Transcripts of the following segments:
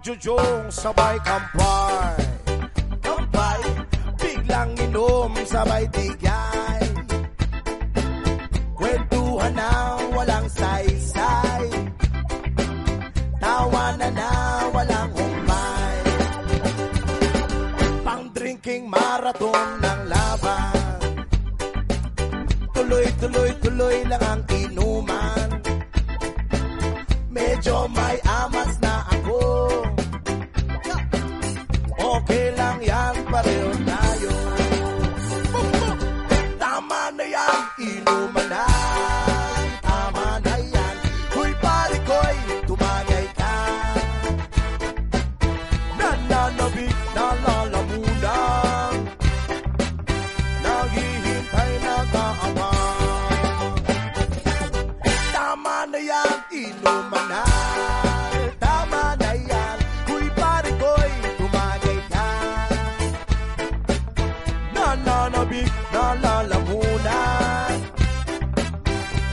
Jujung sabay kampo. gabi na lalamunan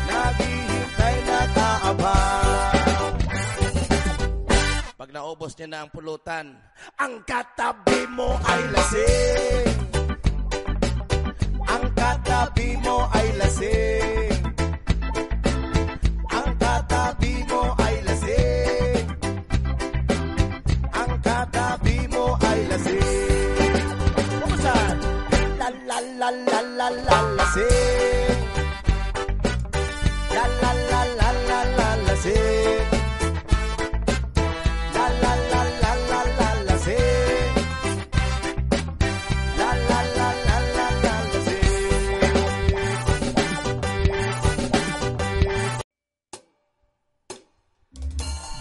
Naghihintay na kaabang Pag naubos niya na ang pulutan Ang katabi mo ay lasing. Ang katabi mo ay lasing.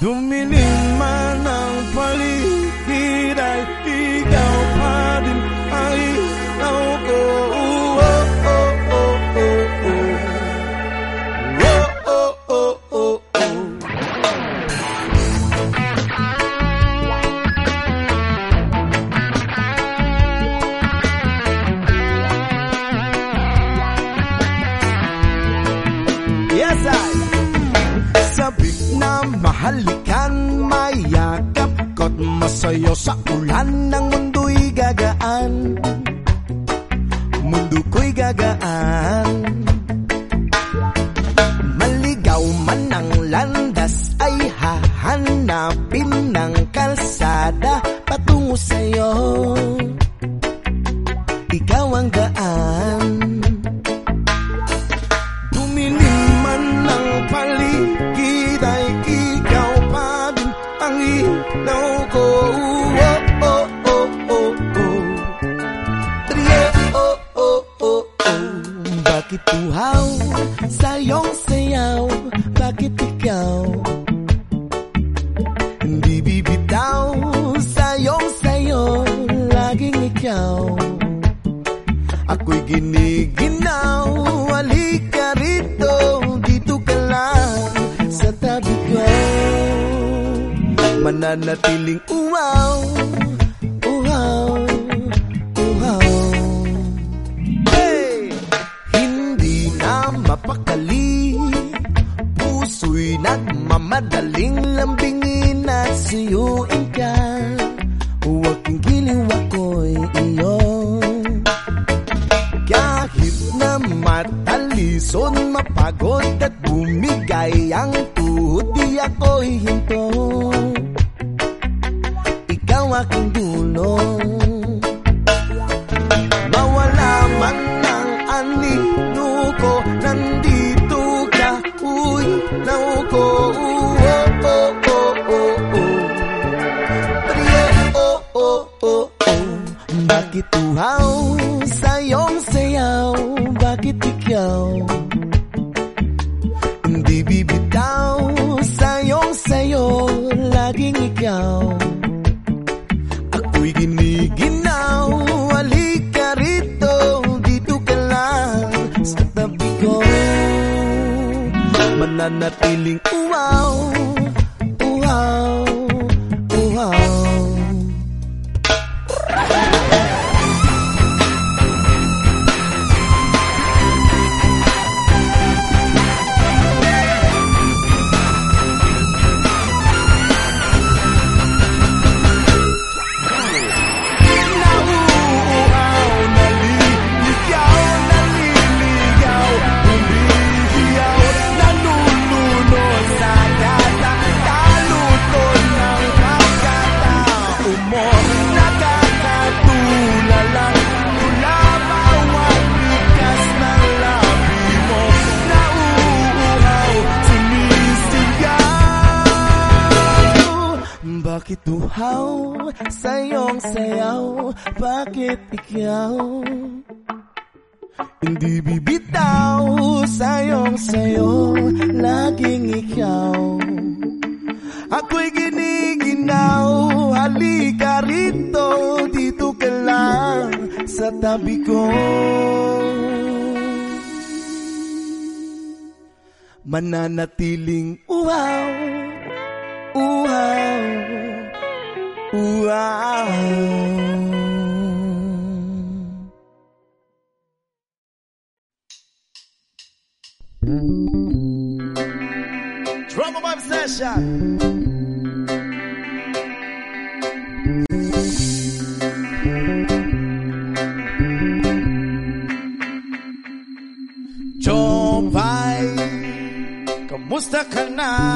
Dumiling man ang paligid sa ulan ng Madaling lambingin at suyuin ka. Huwag kang giliw ako'y iyo Kahit na matalison, mapagod at Sakana.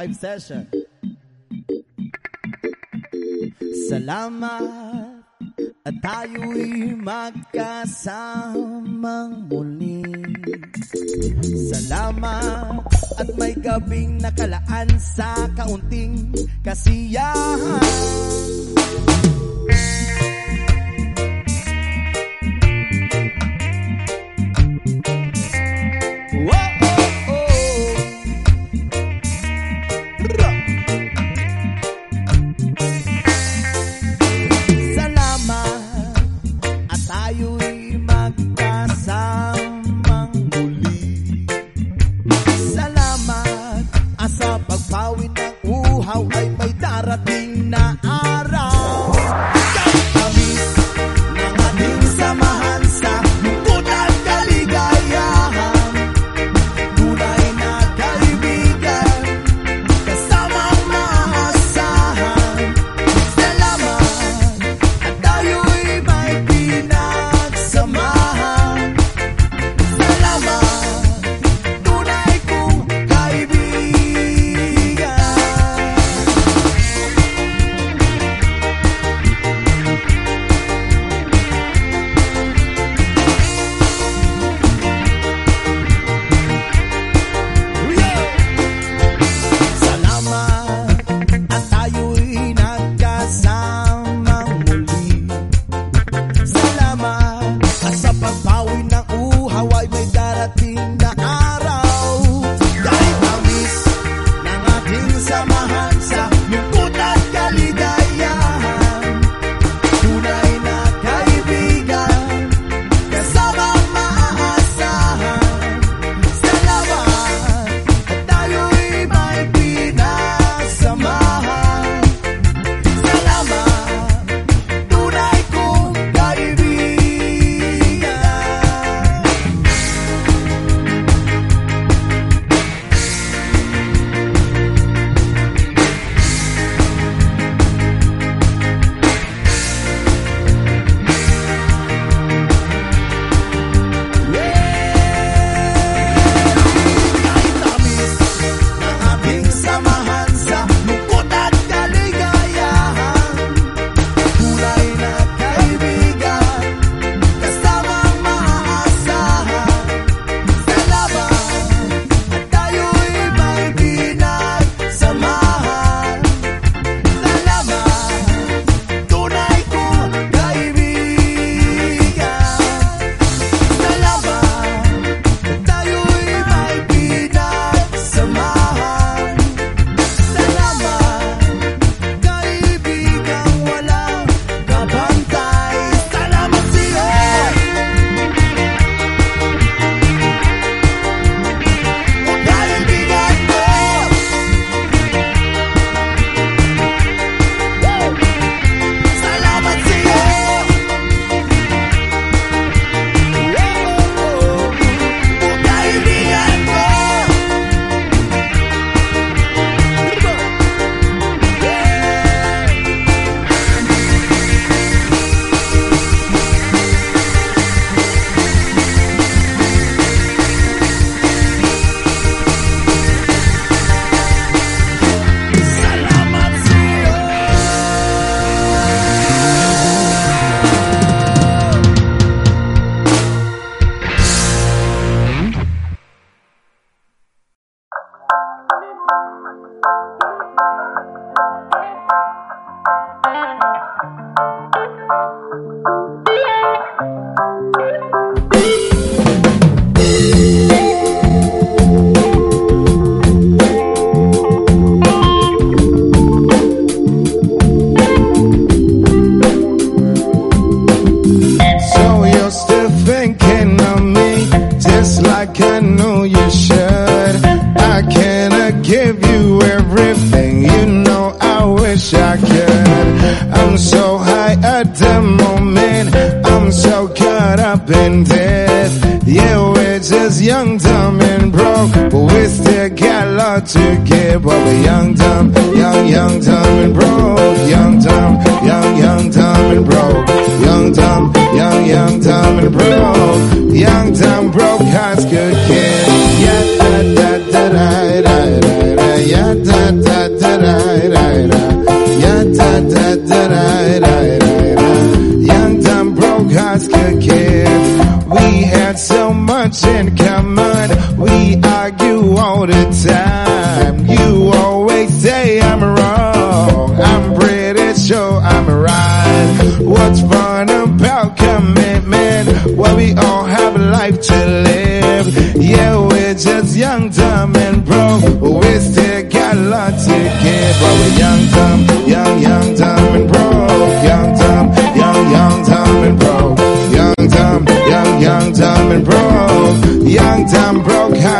live session. Salamat at tayo'y magkasama muli. Salamat at may gabing nakalaan sa kaunting kasiyahan.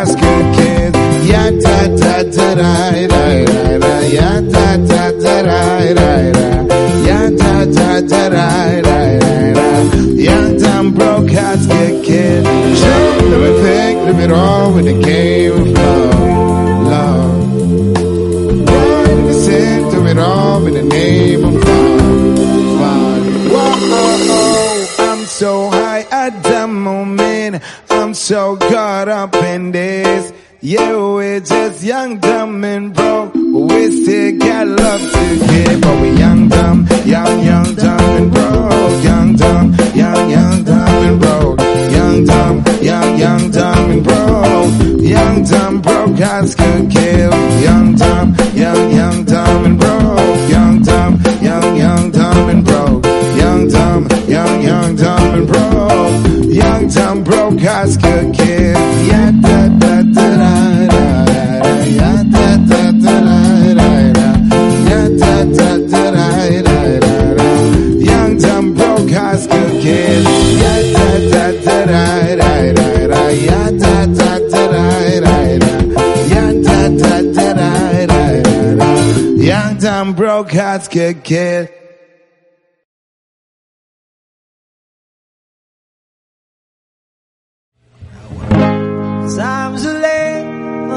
basket case. Ya da da da da da da da. Ya da da da da da da. Ya da da da da da da. Young damn broke casket kid. Show everything, live it all with the game of love. young, dumb, and broke. We still got love to give, but we young, get get. Times are late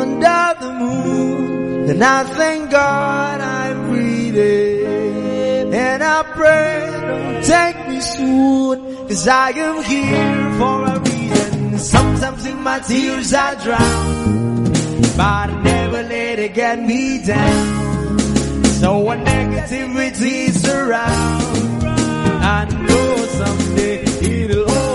under the moon, and I thank God I'm breathing. And I pray don't take me soon, cause I am here for a reason. Sometimes in my tears I drown, but I never let it get me down. No one negativity surround. I know someday it'll all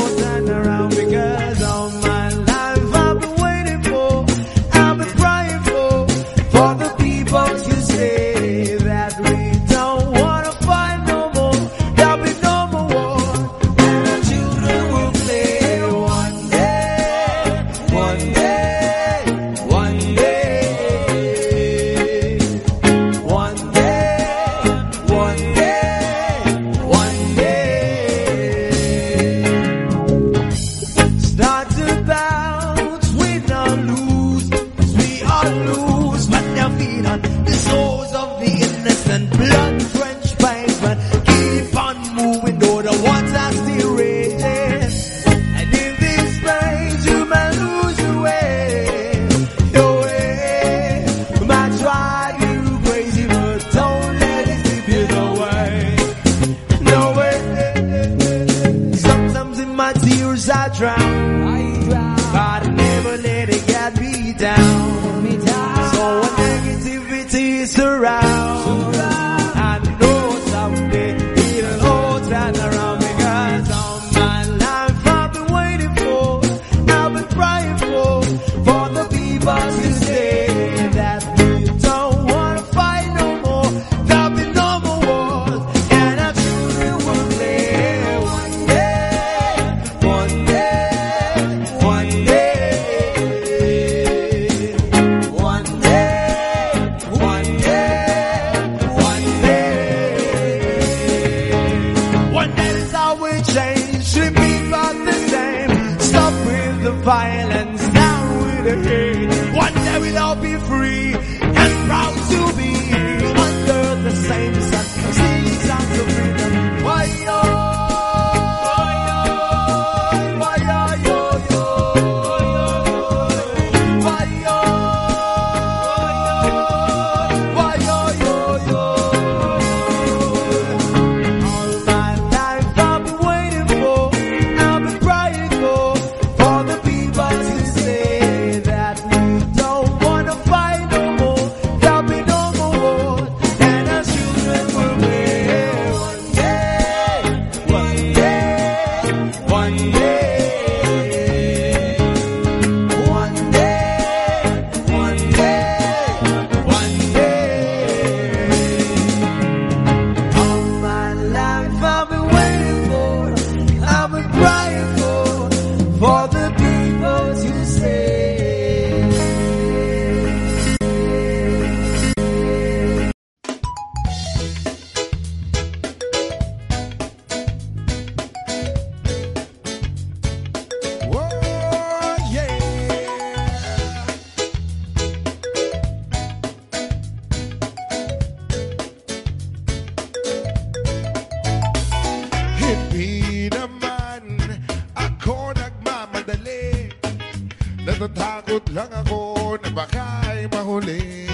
Natatakot lang ako na baka'y mahuli.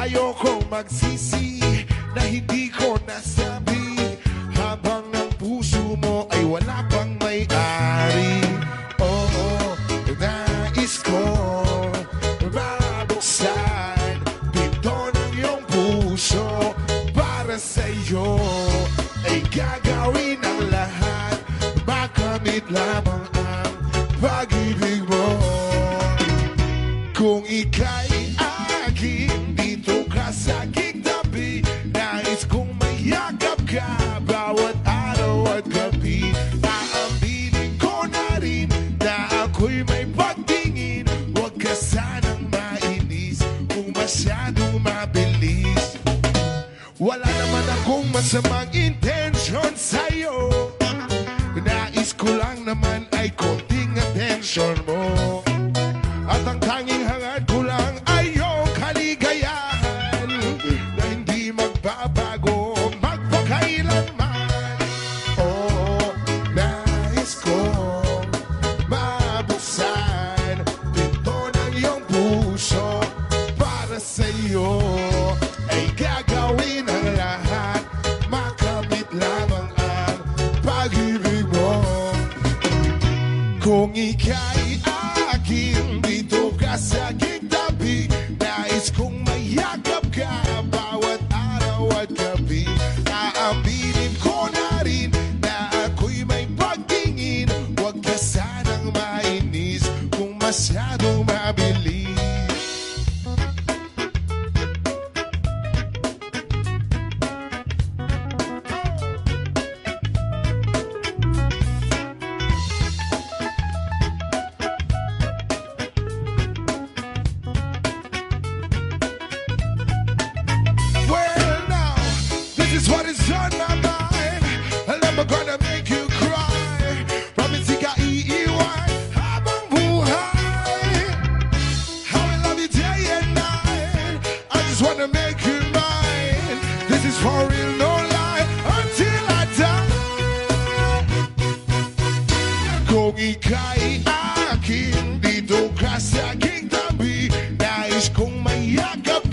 Ayoko magsisi na hindi ko nasabi.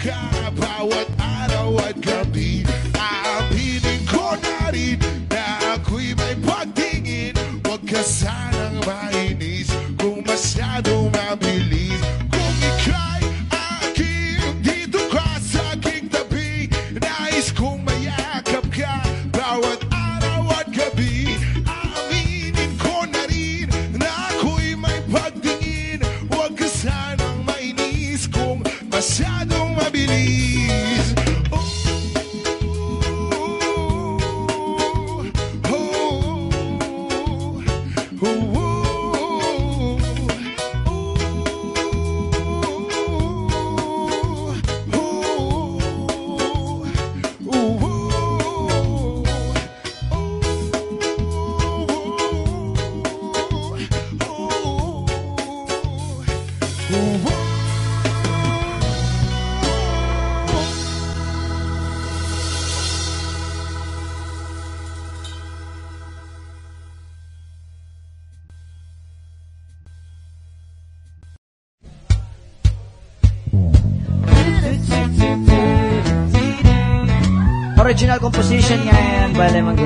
God. original composition nga yan by Lemon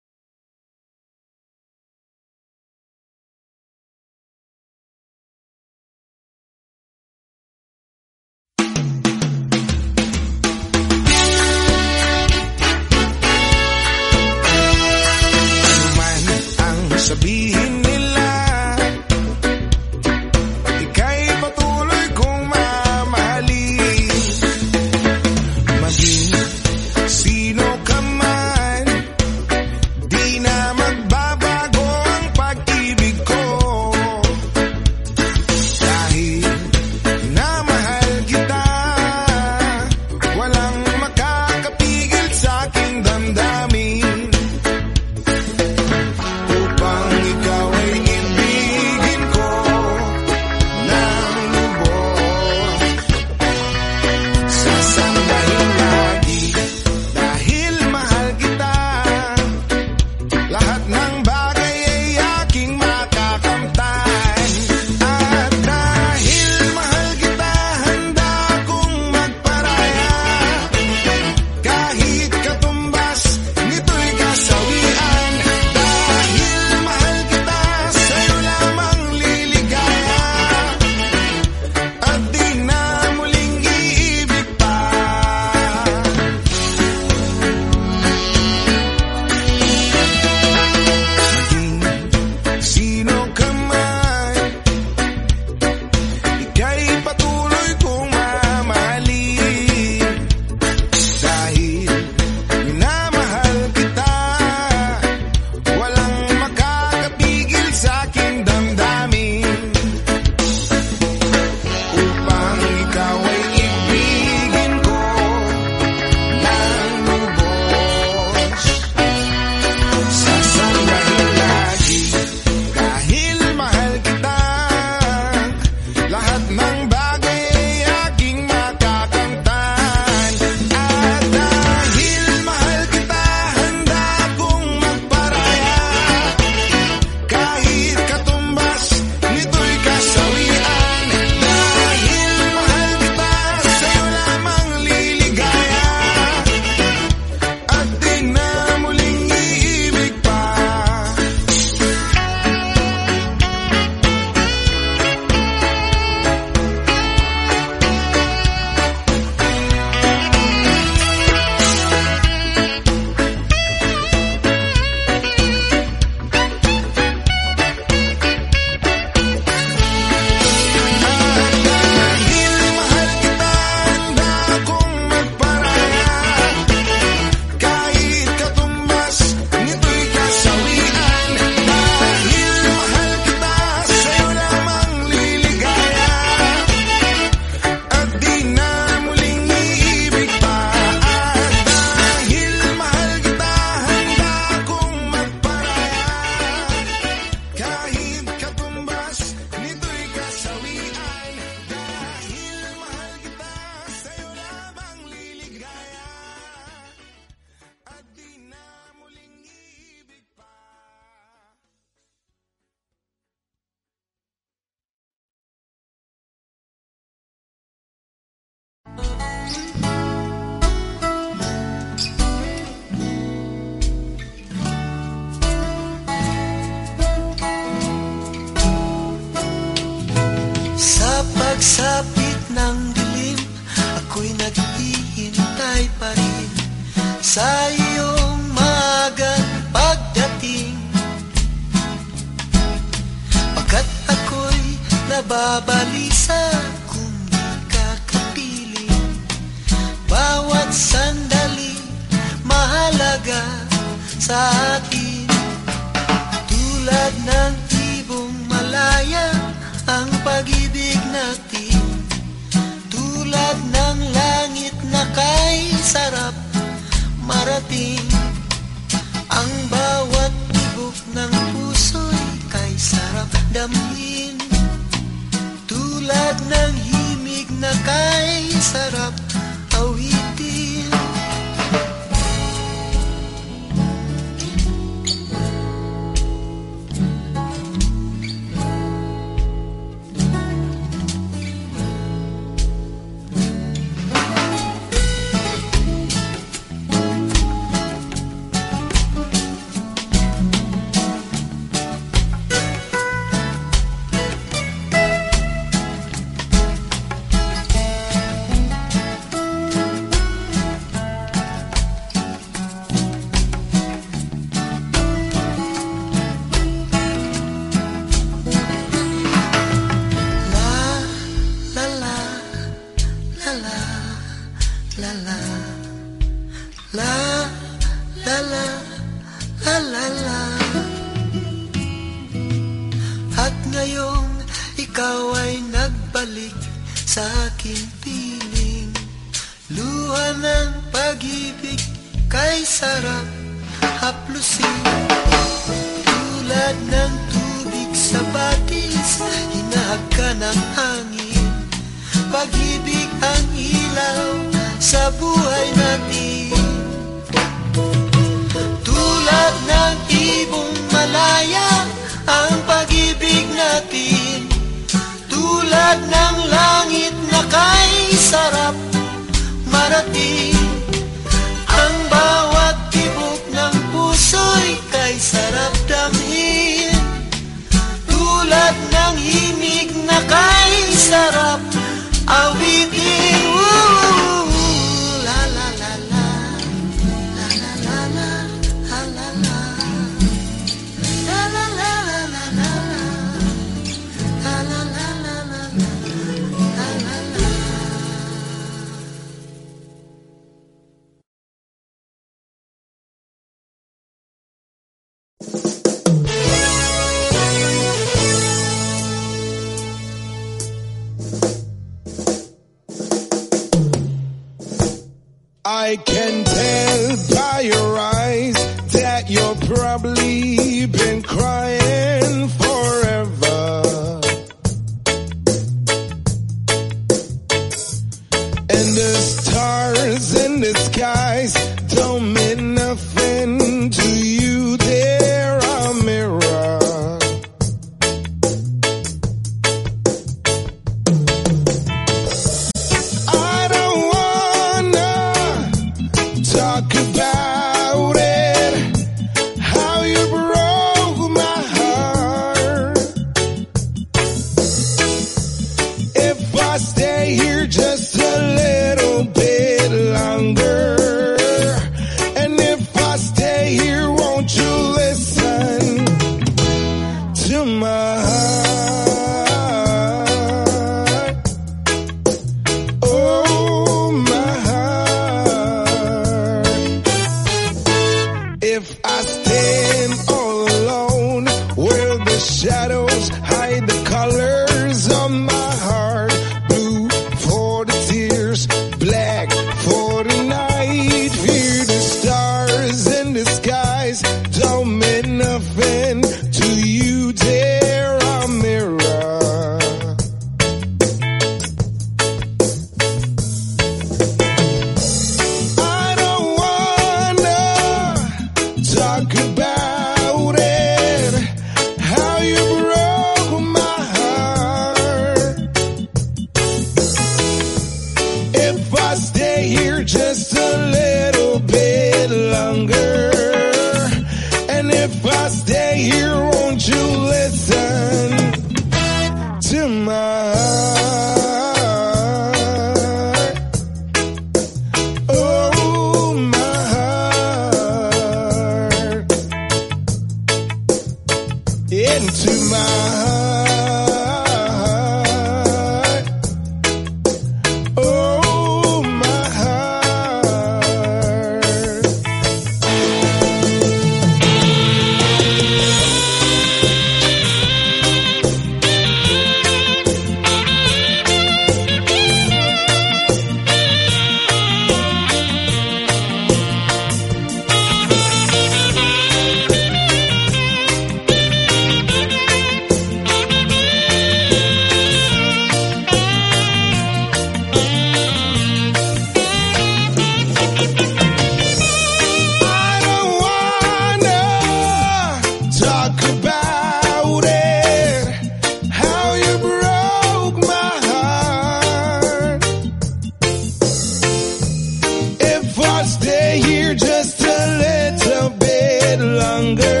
hunger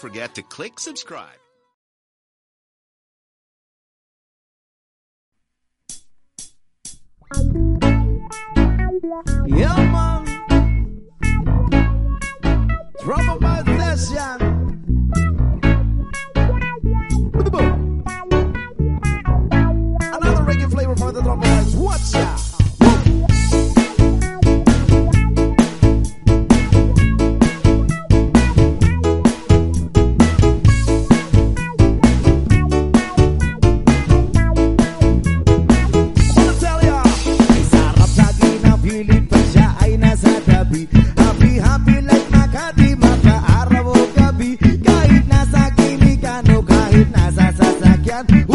forget to click subscribe. Yeah, man. Trouble by Another reggae flavor for the trouble. What's up? man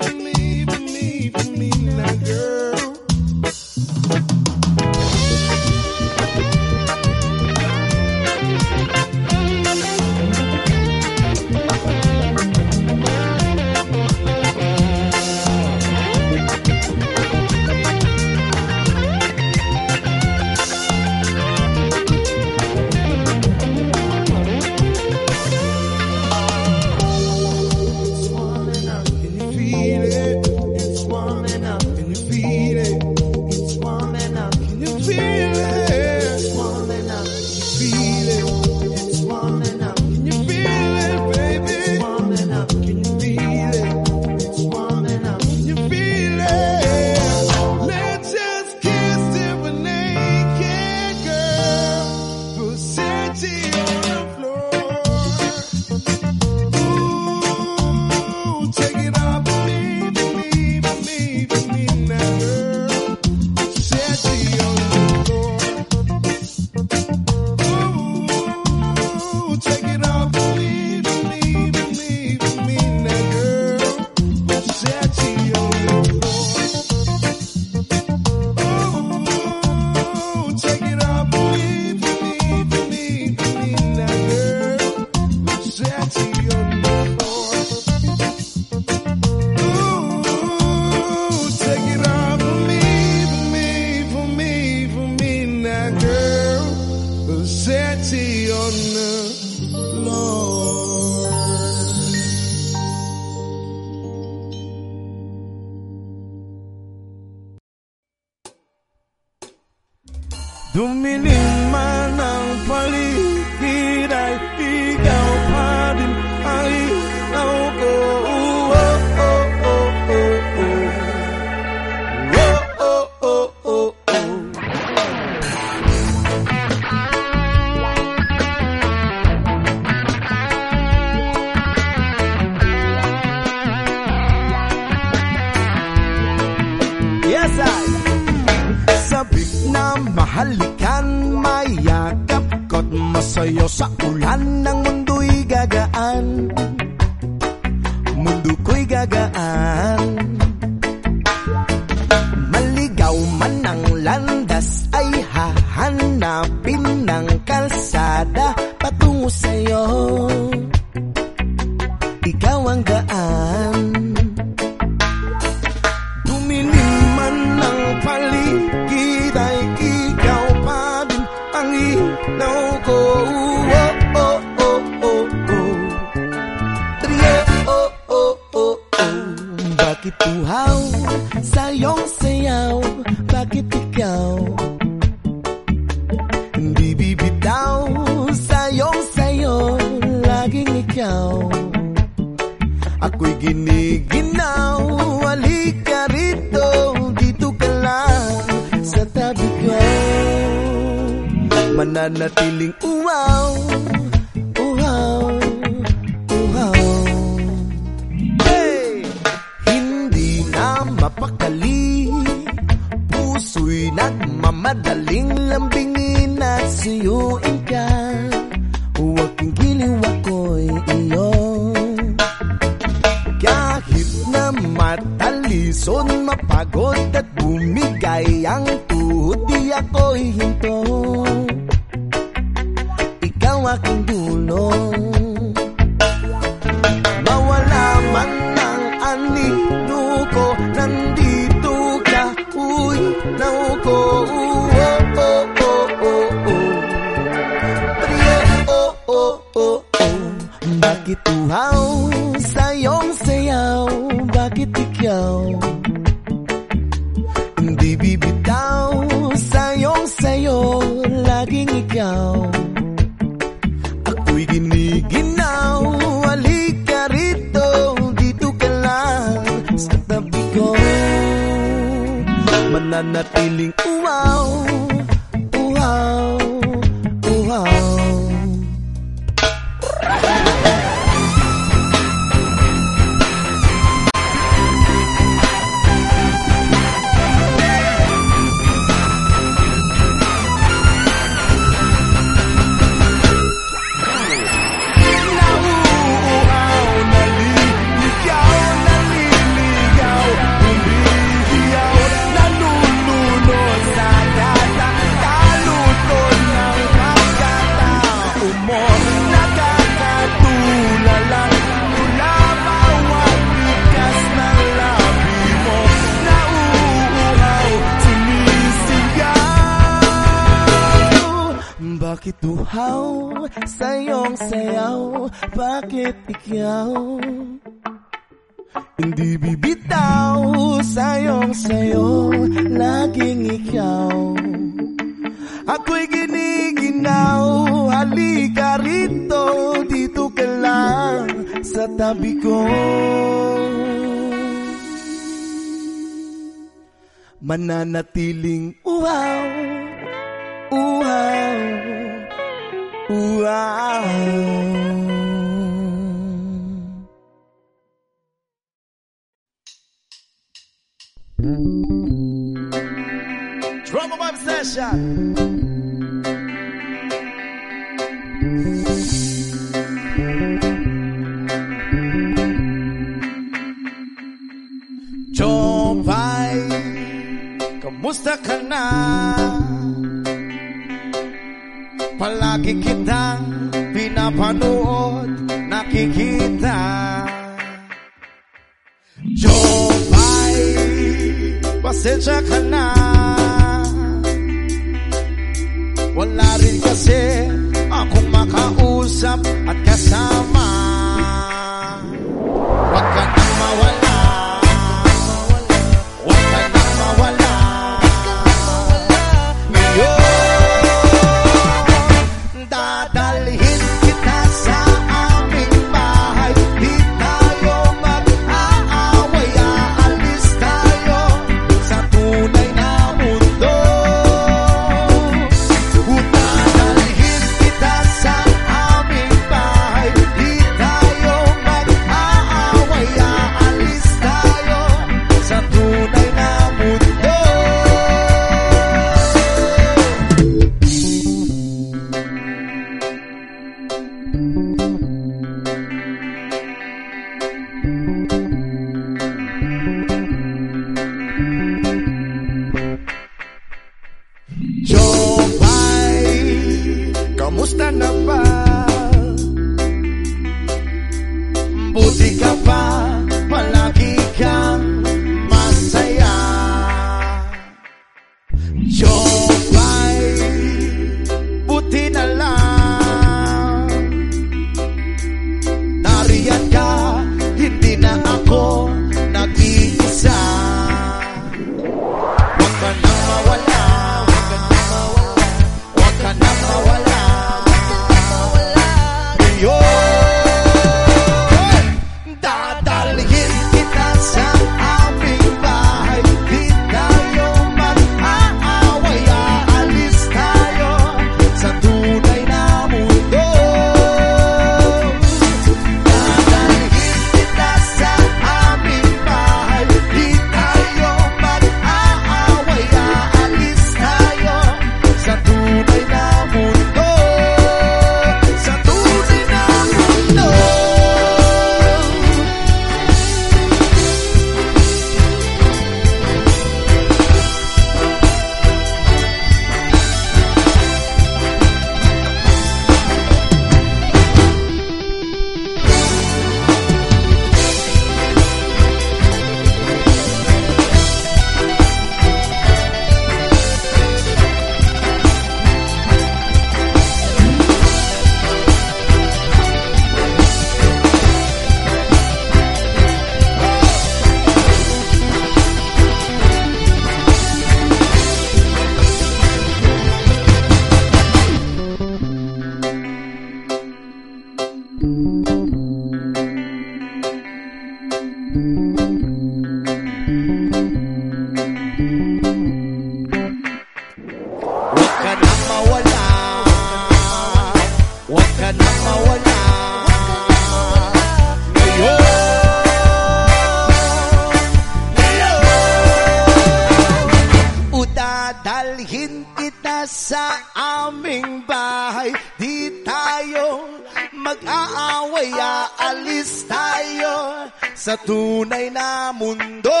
sa tunay na mundo.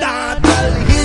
Dadalhin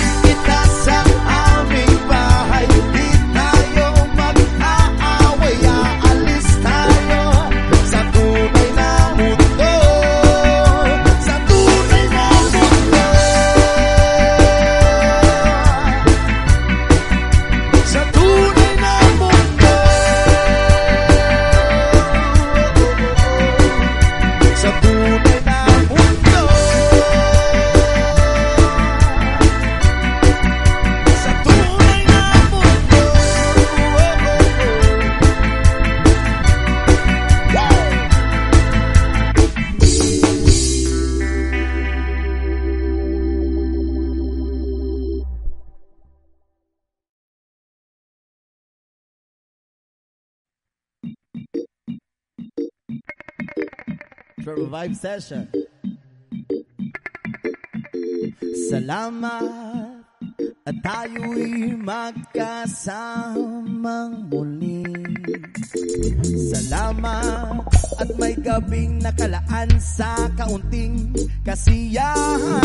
Vibe Session. Salamat at tayo'y magkasamang muli. Salamat at may gabing nakalaan sa kaunting kasiyahan.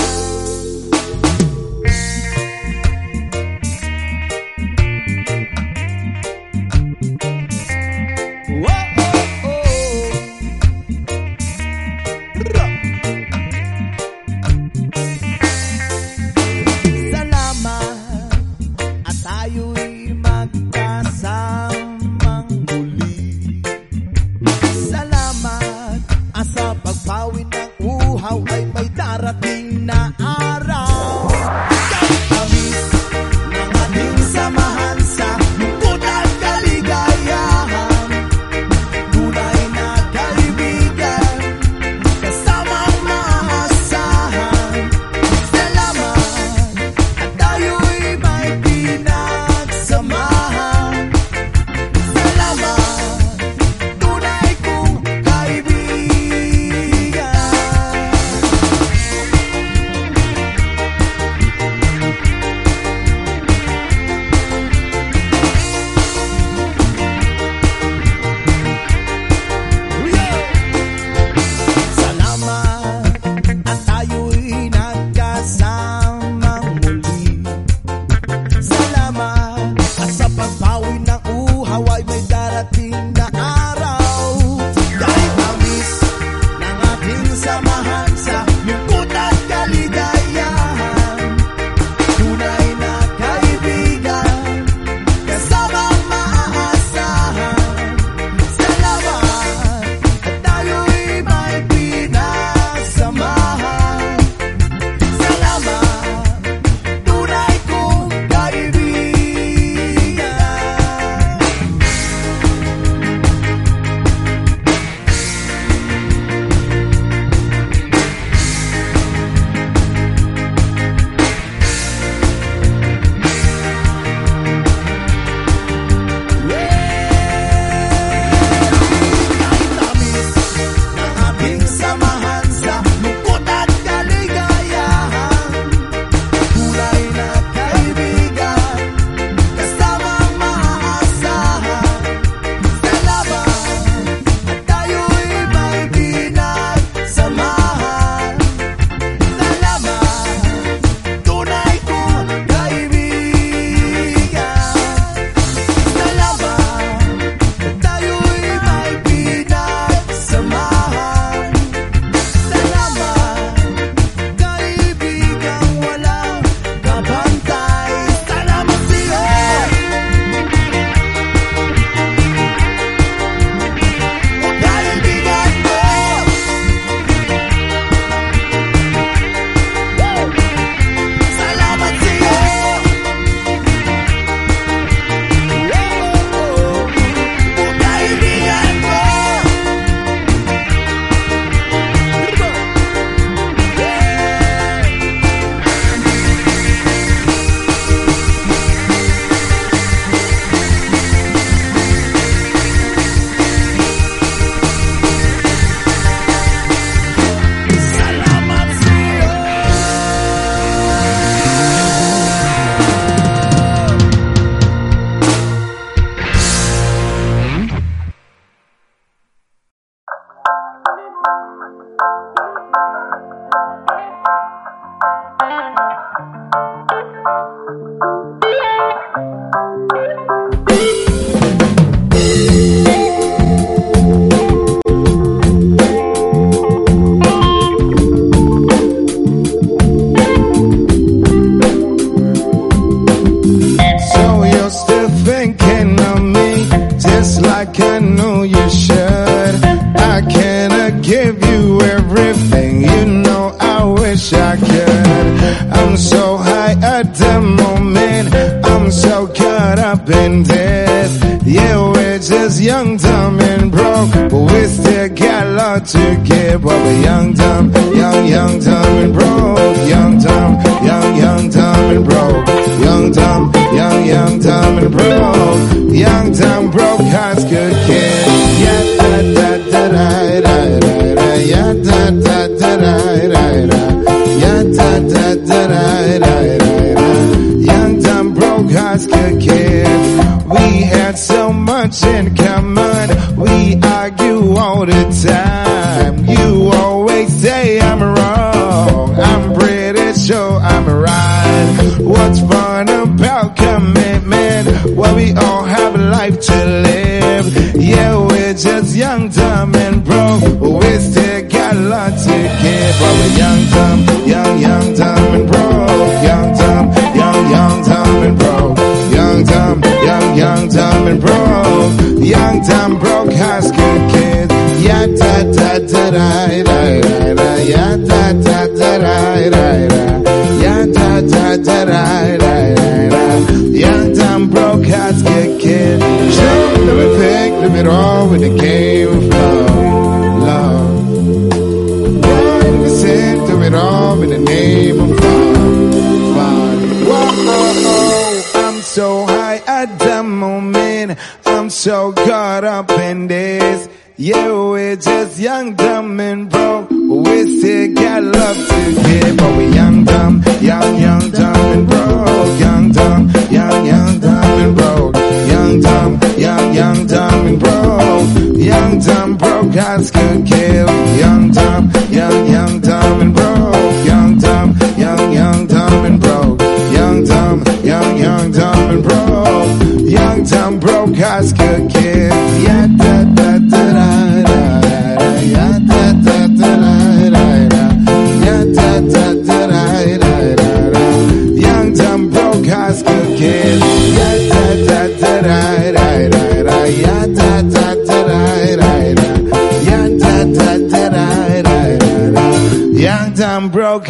to give up a young dumb, young, young, dumb and broke. Young, dumb, young, young, dumb and broke. Young, dumb, young, young, dumb and broke. Young, dumb, broke.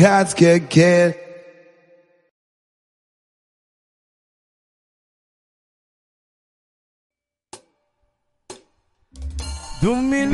cats get killed. Do me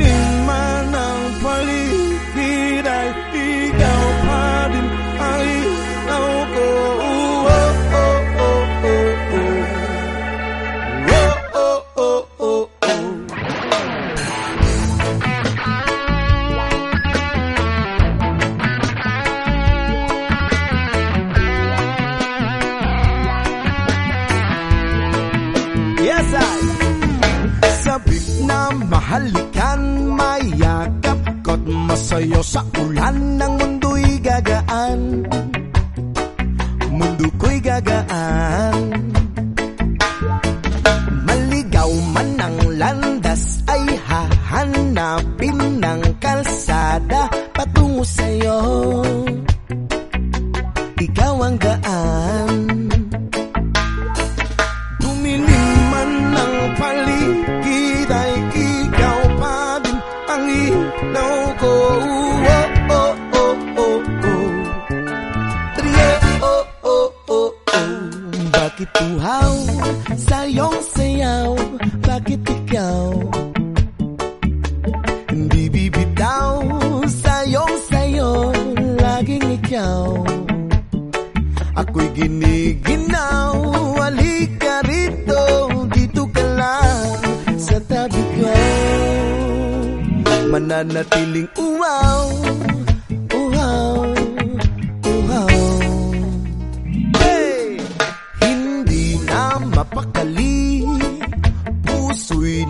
halikan Mayakap ko't masayo sa ulan Ang mundo'y gagaan. Mundo ko'y gagaan. Maligaw man ang landas Ay hahanapin ng kalsada Patungo sa'yo. Ikaw ang gaan. Ihaw sa iyong sayaw Bakit ikaw? Hindi bibitaw Sa iyong sayo Laging ikaw. Ako'y giniginaw Halika rito Dito ka lang Sa tabi ko. Mananatiling ulo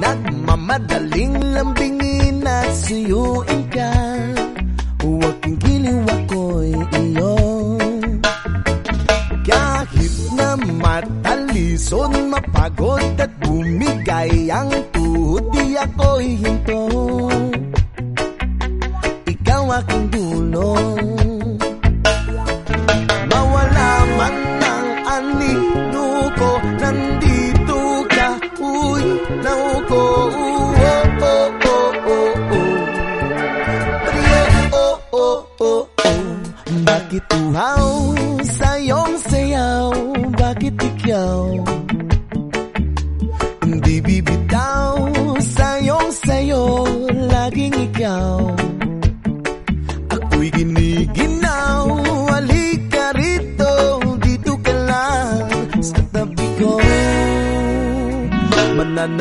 at mamadaling lambingin at suyuin ka. Huwag kang giliw ako'y iyo Kahit na matalison, mapagod at bumigay ang tuhod Di ako'y hinto.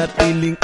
feeling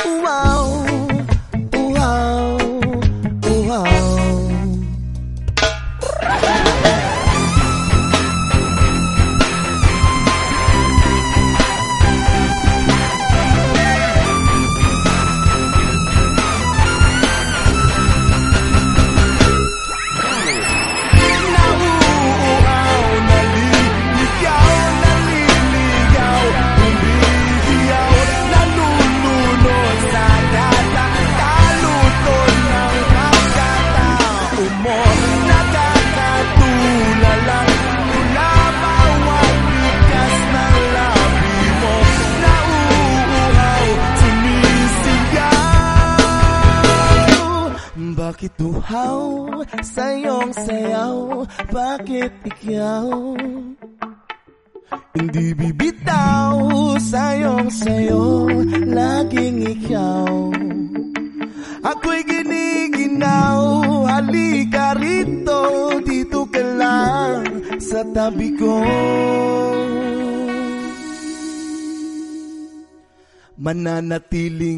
nananatili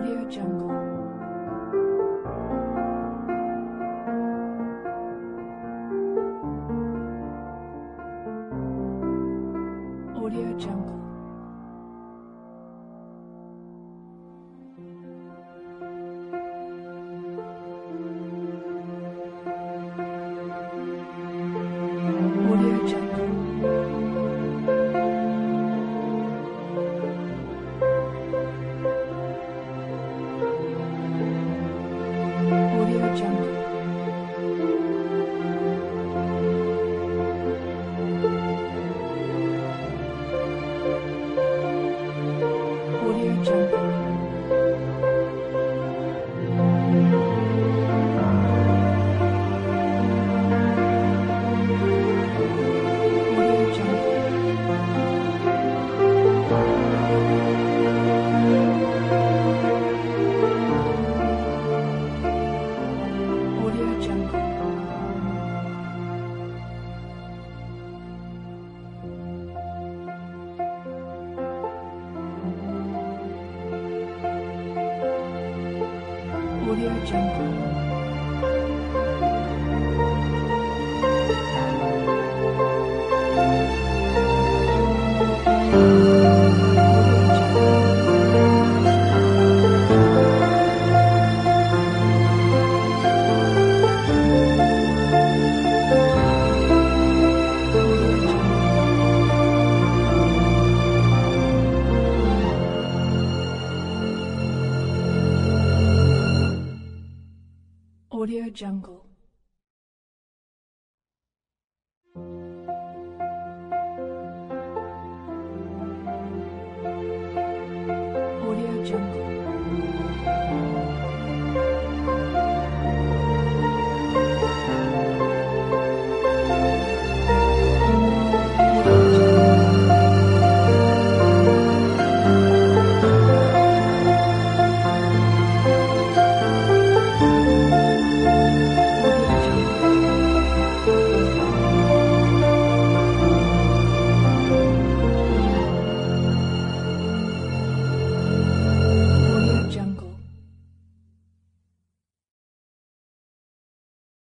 Audio Jungle.